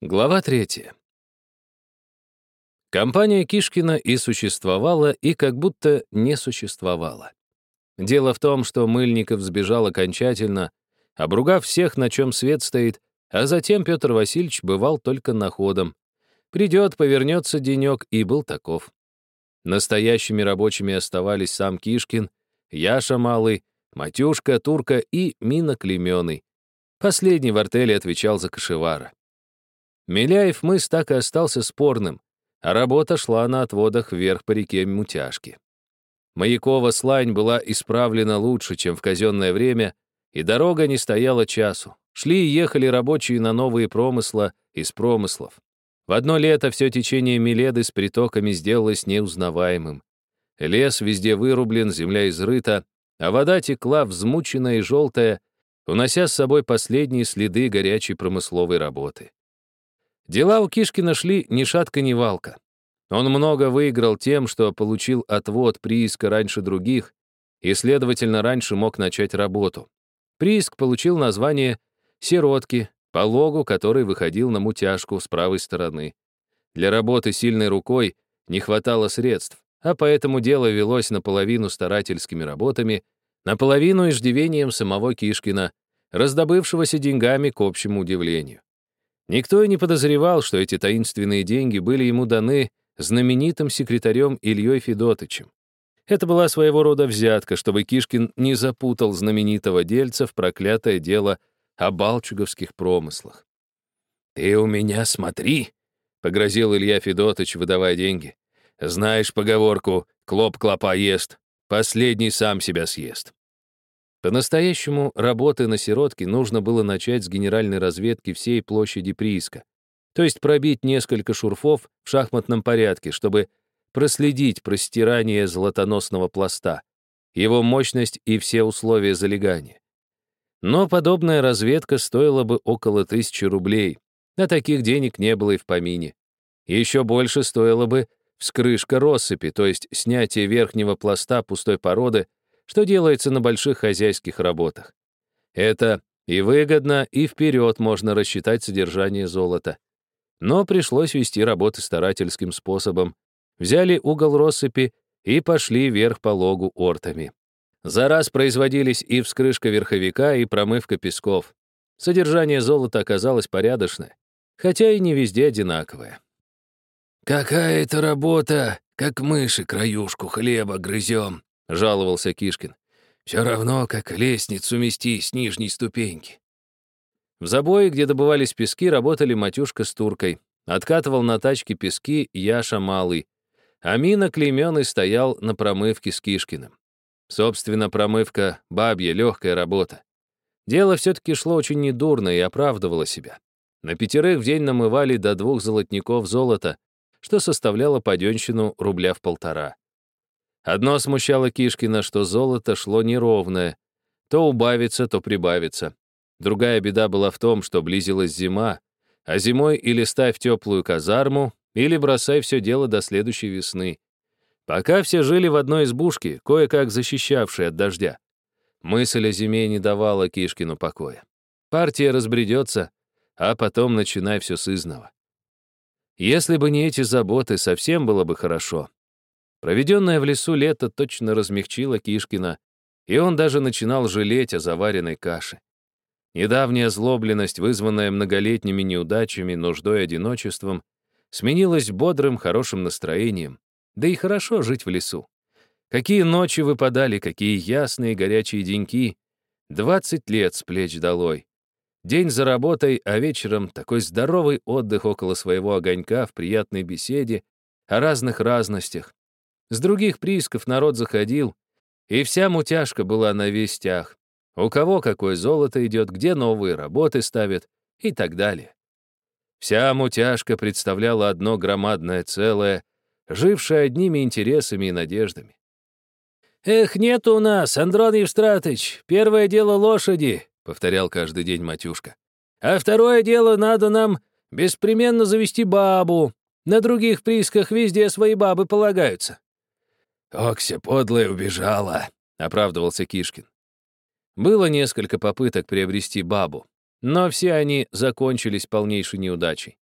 Глава третья. Компания Кишкина и существовала, и как будто не существовала. Дело в том, что Мыльников сбежал окончательно, обругав всех, на чем свет стоит, а затем Петр Васильевич бывал только находом. Придет, повернется денек, и был таков. Настоящими рабочими оставались сам Кишкин, Яша Малый, Матюшка, Турка и Мина Клеменый. Последний в артели отвечал за кошевара. Миляев мыс так и остался спорным, а работа шла на отводах вверх по реке Мутяжки. Маякова слань была исправлена лучше, чем в казенное время, и дорога не стояла часу. Шли и ехали рабочие на новые промысла из промыслов. В одно лето все течение Миледы с притоками сделалось неузнаваемым. Лес везде вырублен, земля изрыта, а вода текла взмученная и желтая, унося с собой последние следы горячей промысловой работы. Дела у Кишкина шли ни шатка, ни валка. Он много выиграл тем, что получил отвод прииска раньше других и, следовательно, раньше мог начать работу. Прииск получил название «Сиротки», по логу, который выходил на мутяжку с правой стороны. Для работы сильной рукой не хватало средств, а поэтому дело велось наполовину старательскими работами, наполовину иждивением самого Кишкина, раздобывшегося деньгами к общему удивлению. Никто и не подозревал, что эти таинственные деньги были ему даны знаменитым секретарем Ильей Федотычем. Это была своего рода взятка, чтобы Кишкин не запутал знаменитого дельца в проклятое дело о балчуговских промыслах. «Ты у меня смотри», — погрозил Илья Федотыч, выдавая деньги. «Знаешь поговорку «клоп клопа ест», последний сам себя съест». По-настоящему работы на сиротке нужно было начать с генеральной разведки всей площади прииска, то есть пробить несколько шурфов в шахматном порядке, чтобы проследить простирание золотоносного пласта, его мощность и все условия залегания. Но подобная разведка стоила бы около тысячи рублей, а таких денег не было и в помине. Еще больше стоило бы вскрышка россыпи, то есть снятие верхнего пласта пустой породы что делается на больших хозяйских работах. Это и выгодно, и вперед можно рассчитать содержание золота. Но пришлось вести работы старательским способом. Взяли угол россыпи и пошли вверх по логу ортами. За раз производились и вскрышка верховика, и промывка песков. Содержание золота оказалось порядочное, хотя и не везде одинаковое. «Какая это работа, как мыши краюшку хлеба грызем», — жаловался Кишкин. «Все равно, как лестницу мести с нижней ступеньки». В забое, где добывались пески, работали Матюшка с Туркой. Откатывал на тачке пески Яша Малый. А Мина Клейменный стоял на промывке с Кишкиным. Собственно, промывка — бабья, легкая работа. Дело все-таки шло очень недурно и оправдывало себя. На пятерых в день намывали до двух золотников золота, что составляло паденщину рубля в полтора. Одно смущало Кишкина, что золото шло неровное. То убавится, то прибавится. Другая беда была в том, что близилась зима, а зимой или ставь теплую казарму, или бросай все дело до следующей весны. Пока все жили в одной избушке, кое-как защищавшей от дождя. Мысль о зиме не давала Кишкину покоя. Партия разбредется, а потом начинай все с изного. Если бы не эти заботы, совсем было бы хорошо. Проведенное в лесу лето точно размягчило Кишкина, и он даже начинал жалеть о заваренной каше. Недавняя озлобленность, вызванная многолетними неудачами, нуждой одиночеством, сменилась бодрым, хорошим настроением. Да и хорошо жить в лесу. Какие ночи выпадали, какие ясные горячие деньки. Двадцать лет с плеч долой. День за работой, а вечером такой здоровый отдых около своего огонька в приятной беседе о разных разностях, с других приисков народ заходил, и вся мутяжка была на вестях. У кого какое золото идет, где новые работы ставят и так далее. Вся мутяжка представляла одно громадное целое, жившее одними интересами и надеждами. «Эх, нет у нас, Андрон Евстратыч, первое дело лошади», — повторял каждый день матюшка. «А второе дело надо нам беспременно завести бабу. На других приисках везде свои бабы полагаются. «Окся подлая убежала», — оправдывался Кишкин. Было несколько попыток приобрести бабу, но все они закончились полнейшей неудачей.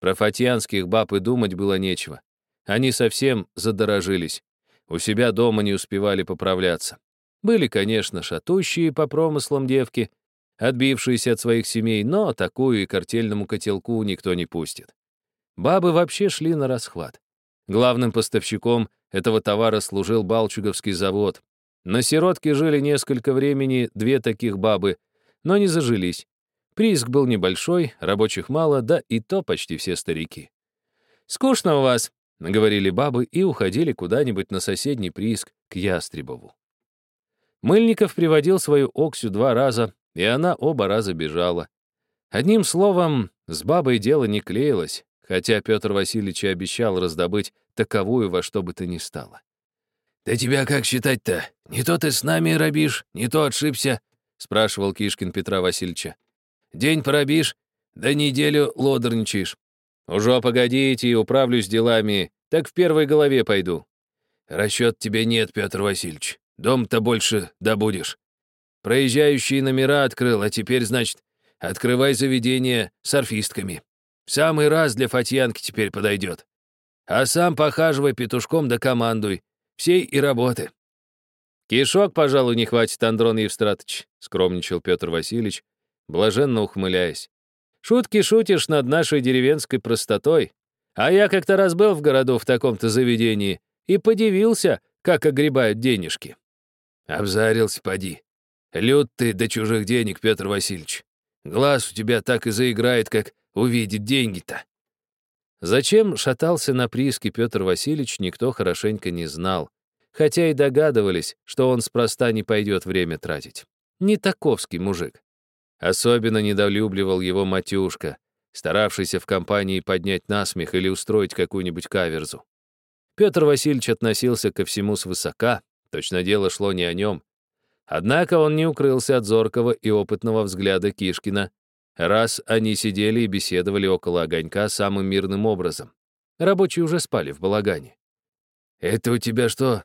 Про фатьянских баб и думать было нечего. Они совсем задорожились. У себя дома не успевали поправляться. Были, конечно, шатущие по промыслам девки, отбившиеся от своих семей, но такую и картельному котелку никто не пустит. Бабы вообще шли на расхват. Главным поставщиком этого товара служил Балчуговский завод. На Сиротке жили несколько времени две таких бабы, но не зажились. Прииск был небольшой, рабочих мало, да и то почти все старики. «Скучно у вас», — говорили бабы и уходили куда-нибудь на соседний прииск к Ястребову. Мыльников приводил свою Оксю два раза, и она оба раза бежала. Одним словом, с бабой дело не клеилось, хотя Петр Васильевич обещал раздобыть таковую во что бы то ни стало. «Да тебя как считать-то? Не то ты с нами робишь, не то отшибся», — спрашивал Кишкин Петра Васильевича. «День поробишь, да неделю лодорничаешь». «Уже погодите, и управлюсь делами, так в первой голове пойду». «Расчет тебе нет, Петр Васильевич. Дом-то больше добудешь. Проезжающие номера открыл, а теперь, значит, открывай заведение с орфистками. В самый раз для Фатьянки теперь подойдет. А сам похаживай петушком да командуй. Всей и работы. «Кишок, пожалуй, не хватит, Андрон Евстратович», — скромничал Петр Васильевич, блаженно ухмыляясь. «Шутки шутишь над нашей деревенской простотой. А я как-то раз был в городу в таком-то заведении и подивился, как огребают денежки». «Обзарился, поди. Лют ты до чужих денег, Петр Васильевич. Глаз у тебя так и заиграет, как увидит деньги-то». Зачем шатался на прииске Петр Васильевич, никто хорошенько не знал, хотя и догадывались, что он спроста не пойдет время тратить. Не таковский мужик. Особенно недолюбливал его Матюшка, старавшийся в компании поднять насмех или устроить какую-нибудь каверзу. Петр Васильевич относился ко всему свысока, точно дело шло не о нем. Однако он не укрылся от зоркого и опытного взгляда Кишкина, раз они сидели и беседовали около огонька самым мирным образом. Рабочие уже спали в балагане. «Это у тебя что,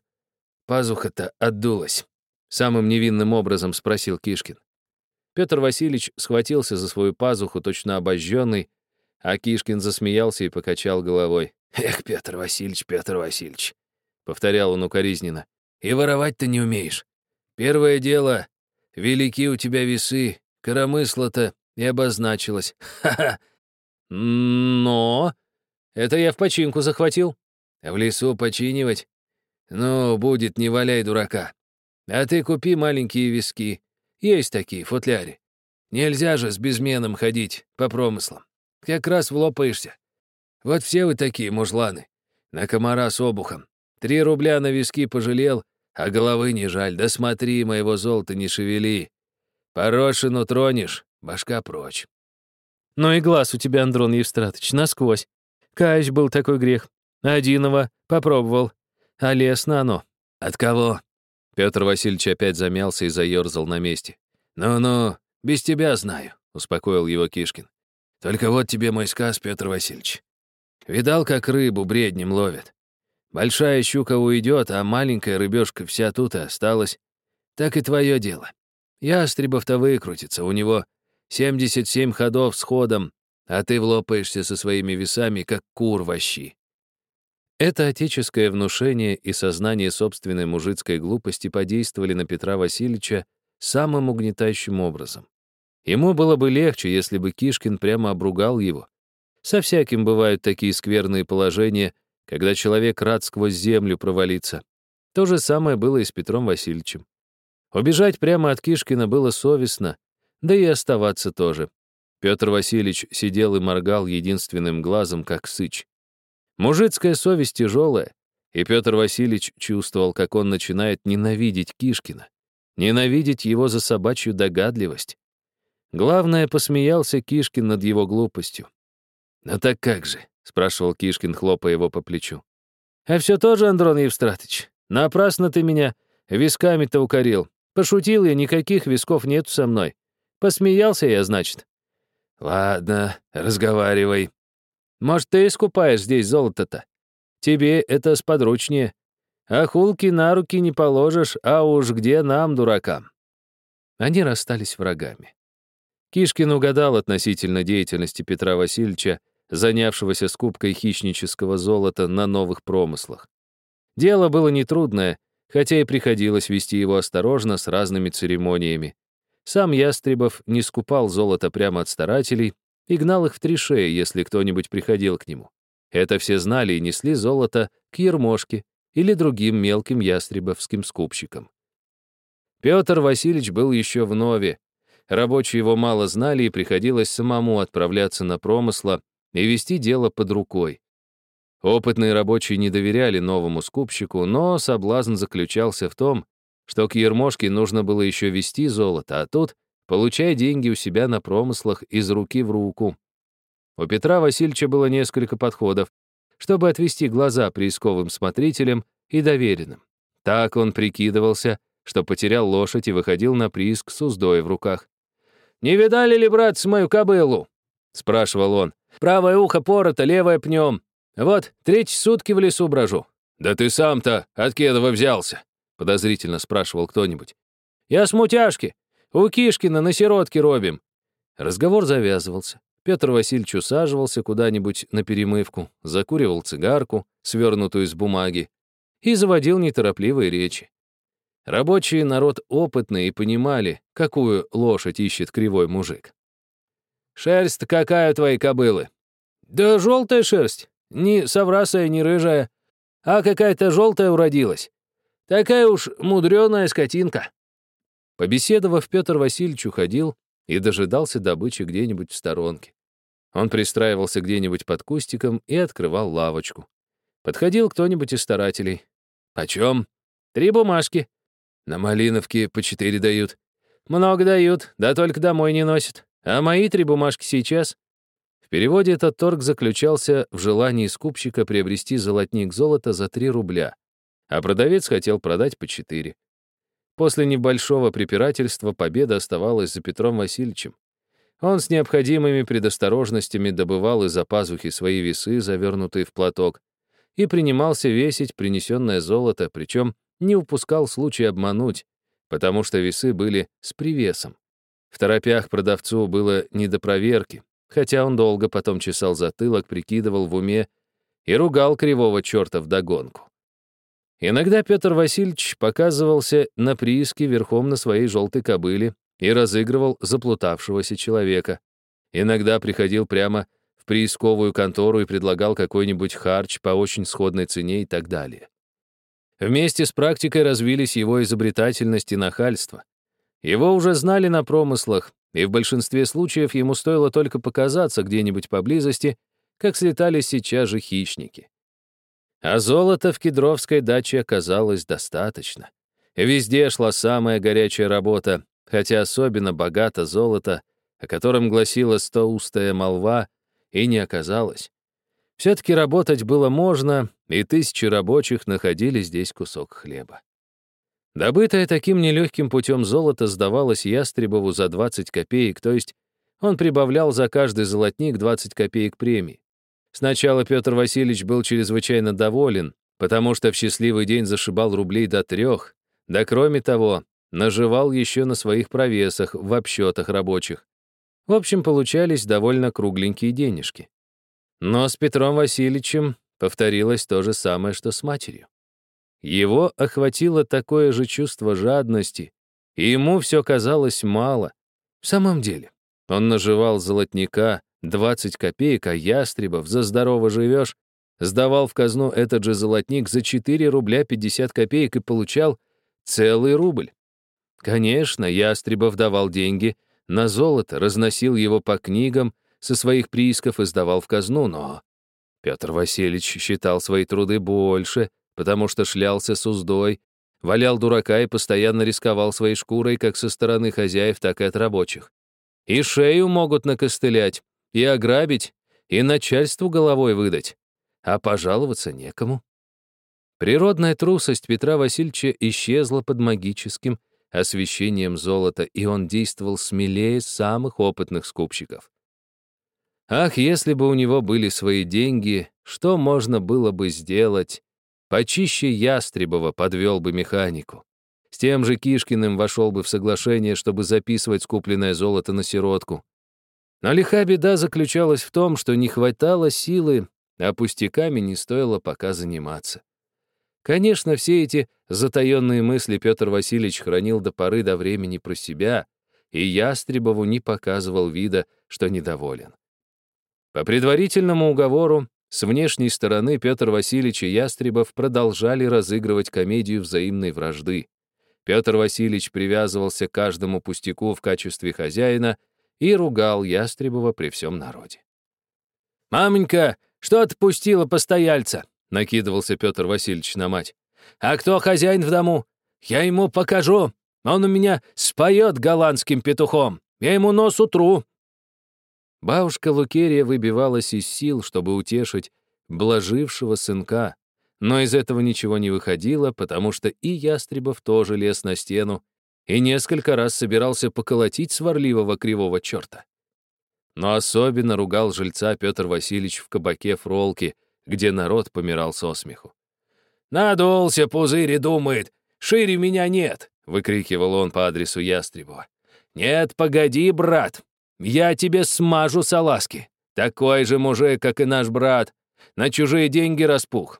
пазуха-то отдулась?» Самым невинным образом спросил Кишкин. Петр Васильевич схватился за свою пазуху, точно обожженный, а Кишкин засмеялся и покачал головой. «Эх, Петр Васильевич, Петр Васильевич», — повторял он укоризненно, «и воровать-то не умеешь. Первое дело, велики у тебя весы, коромысло-то и обозначилось. Ха-ха!» «Но...» «Это я в починку захватил». «В лесу починивать? Ну, будет, не валяй дурака. А ты купи маленькие виски. Есть такие, в футляре. Нельзя же с безменом ходить по промыслам. Как раз влопаешься. Вот все вы такие мужланы. На комара с обухом. Три рубля на виски пожалел, а головы не жаль. Да смотри, моего золота не шевели. Порошину тронешь, башка прочь. Ну и глаз у тебя, Андрон Евстратович, насквозь. Каюсь, был такой грех. Одиного попробовал. А лесно оно. От кого? Петр Васильевич опять замялся и заерзал на месте. «Ну-ну, без тебя знаю», — успокоил его Кишкин. «Только вот тебе мой сказ, Петр Васильевич. Видал, как рыбу бреднем ловят? Большая щука уйдет, а маленькая рыбешка вся тут и осталась. Так и твое дело. Ястребов-то выкрутится, у него 77 ходов с ходом, а ты влопаешься со своими весами, как кур во щи. Это отеческое внушение и сознание собственной мужицкой глупости подействовали на Петра Васильевича самым угнетающим образом. Ему было бы легче, если бы Кишкин прямо обругал его. Со всяким бывают такие скверные положения, когда человек рад сквозь землю провалиться. То же самое было и с Петром Васильевичем. Убежать прямо от Кишкина было совестно, да и оставаться тоже. Петр Васильевич сидел и моргал единственным глазом, как сыч. Мужицкая совесть тяжелая, и Петр Васильевич чувствовал, как он начинает ненавидеть Кишкина, ненавидеть его за собачью догадливость. Главное, посмеялся Кишкин над его глупостью. «Ну так как же?» — спрашивал Кишкин, хлопая его по плечу. «А все тоже, Андрон Евстратыч, напрасно ты меня висками-то укорил. Пошутил я, никаких висков нету со мной. Посмеялся я, значит». «Ладно, разговаривай», может, ты искупаешь здесь золото-то? Тебе это сподручнее. А на руки не положишь, а уж где нам, дуракам?» Они расстались врагами. Кишкин угадал относительно деятельности Петра Васильевича, занявшегося скупкой хищнического золота на новых промыслах. Дело было нетрудное, хотя и приходилось вести его осторожно с разными церемониями. Сам Ястребов не скупал золото прямо от старателей и гнал их в три шеи, если кто-нибудь приходил к нему. Это все знали и несли золото к Ермошке или другим мелким ястребовским скупщикам. Петр Васильевич был еще в Нове. Рабочие его мало знали, и приходилось самому отправляться на промысла и вести дело под рукой. Опытные рабочие не доверяли новому скупщику, но соблазн заключался в том, что к Ермошке нужно было еще вести золото, а тут получай деньги у себя на промыслах из руки в руку. У Петра Васильевича было несколько подходов, чтобы отвести глаза приисковым смотрителям и доверенным. Так он прикидывался, что потерял лошадь и выходил на прииск с уздой в руках. «Не видали ли, брат, мою кобылу?» — спрашивал он. «Правое ухо порото, левое пнем. Вот, третьи сутки в лесу брожу». «Да ты сам-то от Кедова взялся?» Подозрительно спрашивал кто-нибудь. «Я с мутяшки. У Кишкина на сиротке робим». Разговор завязывался. Петр Васильевич усаживался куда-нибудь на перемывку, закуривал цигарку, свернутую из бумаги, и заводил неторопливые речи. Рабочий народ опытный и понимали, какую лошадь ищет кривой мужик. «Шерсть какая у твоей кобылы?» «Да желтая шерсть, не соврасая, не рыжая, а какая-то желтая уродилась. Такая уж мудреная скотинка». Побеседовав, Петр Васильевич уходил и дожидался добычи где-нибудь в сторонке. Он пристраивался где-нибудь под кустиком и открывал лавочку. Подходил кто-нибудь из старателей. «Почем?» «Три бумажки». «На Малиновке по четыре дают». «Много дают, да только домой не носят. А мои три бумажки сейчас». В переводе этот торг заключался в желании скупщика приобрести золотник золота за три рубля а продавец хотел продать по четыре. После небольшого препирательства победа оставалась за Петром Васильевичем. Он с необходимыми предосторожностями добывал из-за пазухи свои весы, завернутые в платок, и принимался весить принесенное золото, причем не упускал случая обмануть, потому что весы были с привесом. В торопях продавцу было не до проверки, хотя он долго потом чесал затылок, прикидывал в уме и ругал кривого черта вдогонку. Иногда Петр Васильевич показывался на прииске верхом на своей желтой кобыле и разыгрывал заплутавшегося человека. Иногда приходил прямо в приисковую контору и предлагал какой-нибудь харч по очень сходной цене и так далее. Вместе с практикой развились его изобретательность и нахальство. Его уже знали на промыслах, и в большинстве случаев ему стоило только показаться где-нибудь поблизости, как слетали сейчас же хищники. А золота в кедровской даче оказалось достаточно. Везде шла самая горячая работа, хотя особенно богато золото, о котором гласила стоустая молва, и не оказалось. Все-таки работать было можно, и тысячи рабочих находили здесь кусок хлеба. Добытое таким нелегким путем золото сдавалось Ястребову за 20 копеек, то есть он прибавлял за каждый золотник 20 копеек премии. Сначала Петр Васильевич был чрезвычайно доволен, потому что в счастливый день зашибал рублей до трех, да кроме того, наживал еще на своих провесах в обсчетах рабочих. В общем, получались довольно кругленькие денежки. Но с Петром Васильевичем повторилось то же самое, что с матерью. Его охватило такое же чувство жадности, и ему все казалось мало. В самом деле, он наживал золотника, 20 копеек, а Ястребов за здорово живешь, сдавал в казну этот же золотник за 4 рубля 50 копеек и получал целый рубль. Конечно, Ястребов давал деньги на золото, разносил его по книгам, со своих приисков и сдавал в казну, но Петр Васильевич считал свои труды больше, потому что шлялся с уздой, валял дурака и постоянно рисковал своей шкурой как со стороны хозяев, так и от рабочих. И шею могут накостылять, и ограбить, и начальству головой выдать, а пожаловаться некому. Природная трусость Петра Васильевича исчезла под магическим освещением золота, и он действовал смелее самых опытных скупщиков. Ах, если бы у него были свои деньги, что можно было бы сделать? Почище Ястребова подвел бы механику. С тем же Кишкиным вошел бы в соглашение, чтобы записывать скупленное золото на сиротку. Но лиха беда заключалась в том, что не хватало силы, а пустяками не стоило пока заниматься. Конечно, все эти затаенные мысли Петр Васильевич хранил до поры до времени про себя, и Ястребову не показывал вида, что недоволен. По предварительному уговору, с внешней стороны Петр Васильевич и Ястребов продолжали разыгрывать комедию взаимной вражды. Петр Васильевич привязывался к каждому пустяку в качестве хозяина и ругал Ястребова при всем народе. «Маменька, что ты пустила постояльца?» — накидывался Петр Васильевич на мать. «А кто хозяин в дому? Я ему покажу. Он у меня споет голландским петухом. Я ему нос утру». Бабушка Лукерия выбивалась из сил, чтобы утешить блажившего сынка, но из этого ничего не выходило, потому что и Ястребов тоже лез на стену и несколько раз собирался поколотить сварливого кривого черта. Но особенно ругал жильца Петр Васильевич в кабаке Фролки, где народ помирал со смеху. «Надулся пузырь и думает, шире меня нет!» — выкрикивал он по адресу Ястребова. «Нет, погоди, брат, я тебе смажу салазки. Такой же мужик, как и наш брат. На чужие деньги распух.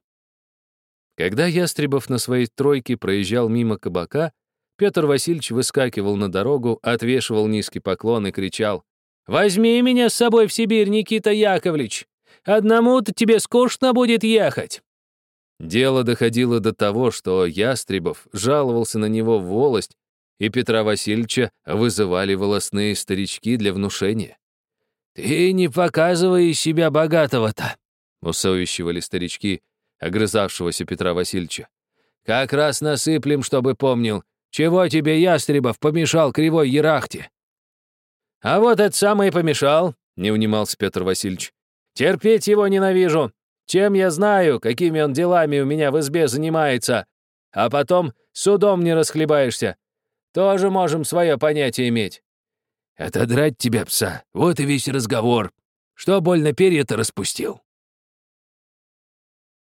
Когда Ястребов на своей тройке проезжал мимо кабака, Петр Васильевич выскакивал на дорогу, отвешивал низкий поклон и кричал. «Возьми меня с собой в Сибирь, Никита Яковлевич! Одному-то тебе скучно будет ехать!» Дело доходило до того, что Ястребов жаловался на него в волость, и Петра Васильевича вызывали волосные старички для внушения. «Ты не показывай себя богатого-то!» — усовещивали старички, огрызавшегося Петра Васильевича. «Как раз насыплем, чтобы помнил, чего тебе Ястребов помешал кривой ерахте?» «А вот это самое помешал», — не унимался Петр Васильевич. «Терпеть его ненавижу. Чем я знаю, какими он делами у меня в избе занимается, а потом судом не расхлебаешься. Тоже можем свое понятие иметь». «Отодрать тебя, пса, вот и весь разговор. Что больно перья-то распустил?»